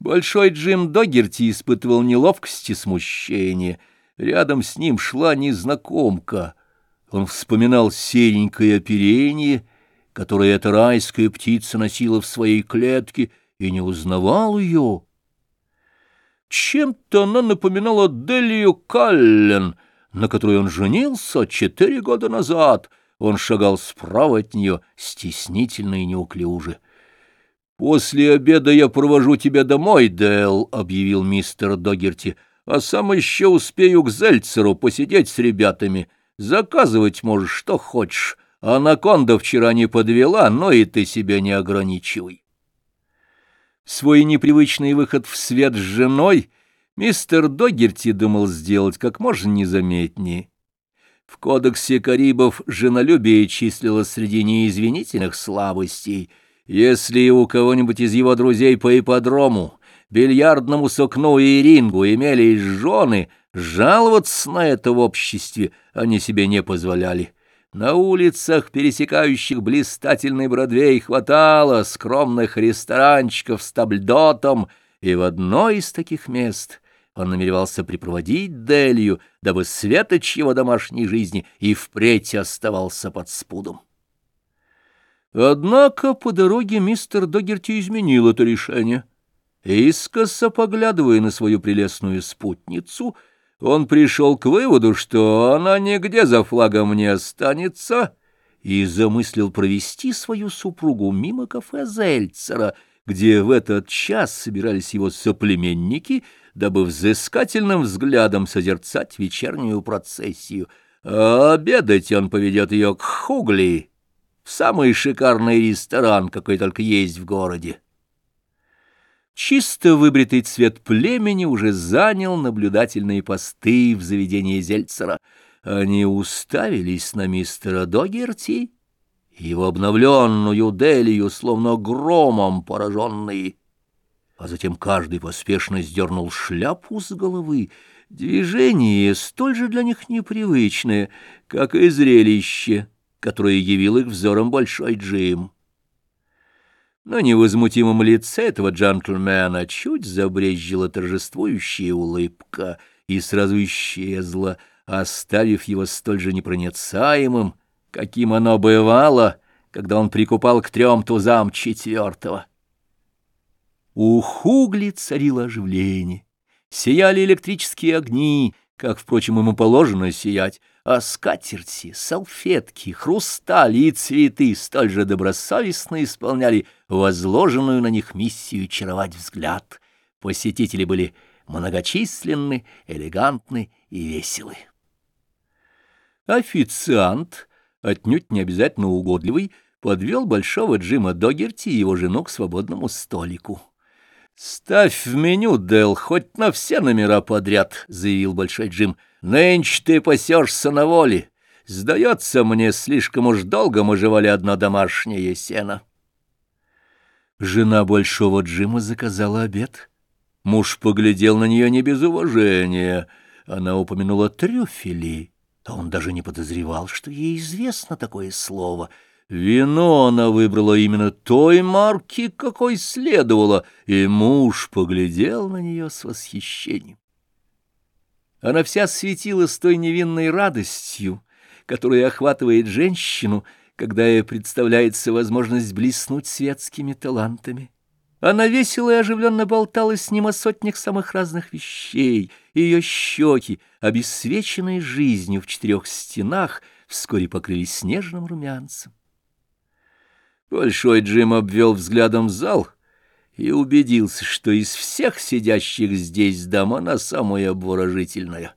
Большой Джим Догерти испытывал неловкость и смущение. Рядом с ним шла незнакомка. Он вспоминал серенькое оперение, которое эта райская птица носила в своей клетке, и не узнавал ее. Чем-то она напоминала Делию Каллен, на которой он женился четыре года назад. Он шагал справа от нее, стеснительно и неуклюже. «После обеда я провожу тебя домой, Дэл», — объявил мистер Догерти, «а сам еще успею к Зельцеру посидеть с ребятами. Заказывать можешь, что хочешь. Анаконда вчера не подвела, но и ты себя не ограничивай». Свой непривычный выход в свет с женой мистер Догерти думал сделать как можно незаметнее. В кодексе Карибов женолюбие числилось среди неизвинительных слабостей — если у кого-нибудь из его друзей по ипподрому, бильярдному сукну и рингу имелись жены, жаловаться на это в обществе они себе не позволяли. На улицах, пересекающих блистательный Бродвей, хватало скромных ресторанчиков с табльдотом, и в одно из таких мест он намеревался припроводить Делью, дабы светоч его домашней жизни и впредь оставался под спудом. Однако по дороге мистер Догерти изменил это решение. Искоса поглядывая на свою прелестную спутницу, он пришел к выводу, что она нигде за флагом не останется, и замыслил провести свою супругу мимо кафе Зельцера, где в этот час собирались его соплеменники, дабы взыскательным взглядом созерцать вечернюю процессию. А обедать он поведет ее к Хугли, самый шикарный ресторан, какой только есть в городе. Чисто выбритый цвет племени уже занял наблюдательные посты в заведении Зельцера. Они уставились на мистера Догерти, его обновленную Делию, словно громом пораженные. А затем каждый поспешно сдернул шляпу с головы, движение столь же для них непривычное, как и зрелище — которое явил их взором Большой Джим. На невозмутимом лице этого джентльмена чуть забрезжила торжествующая улыбка и сразу исчезла, оставив его столь же непроницаемым, каким оно бывало, когда он прикупал к трем тузам четвертого. У Хугли царило оживление, сияли электрические огни, как, впрочем, ему положено сиять, а скатерти, салфетки, хрусталь и цветы столь же добросовестно исполняли возложенную на них миссию чаровать взгляд. Посетители были многочисленны, элегантны и веселы. Официант, отнюдь не обязательно угодливый, подвел большого Джима Догерти и его жену к свободному столику. «Ставь в меню, Дэл, хоть на все номера подряд», — заявил Большой Джим. «Нынче ты пасешься на воле. Сдается мне, слишком уж долго мы жевали одно домашнее сено». Жена Большого Джима заказала обед. Муж поглядел на нее не без уважения. Она упомянула трюфели, а он даже не подозревал, что ей известно такое слово — Вино она выбрала именно той марки, какой следовало, и муж поглядел на нее с восхищением. Она вся светилась той невинной радостью, которая охватывает женщину, когда ей представляется возможность блеснуть светскими талантами. Она весело и оживленно болтала с ним о сотнях самых разных вещей, и ее щеки, обесвеченные жизнью в четырех стенах, вскоре покрылись снежным румянцем. Большой Джим обвел взглядом зал и убедился, что из всех сидящих здесь дам она самая обворожительная.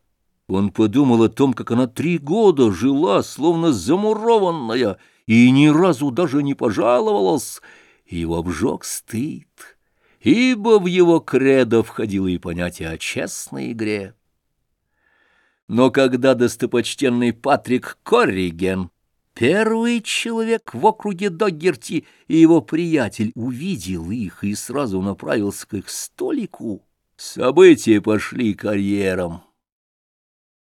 Он подумал о том, как она три года жила, словно замурованная, и ни разу даже не пожаловалась, и его обжег стыд, ибо в его кредо входило и понятие о честной игре. Но когда достопочтенный Патрик Корриген Первый человек в округе Доггерти и его приятель увидел их и сразу направился к их столику. События пошли карьером.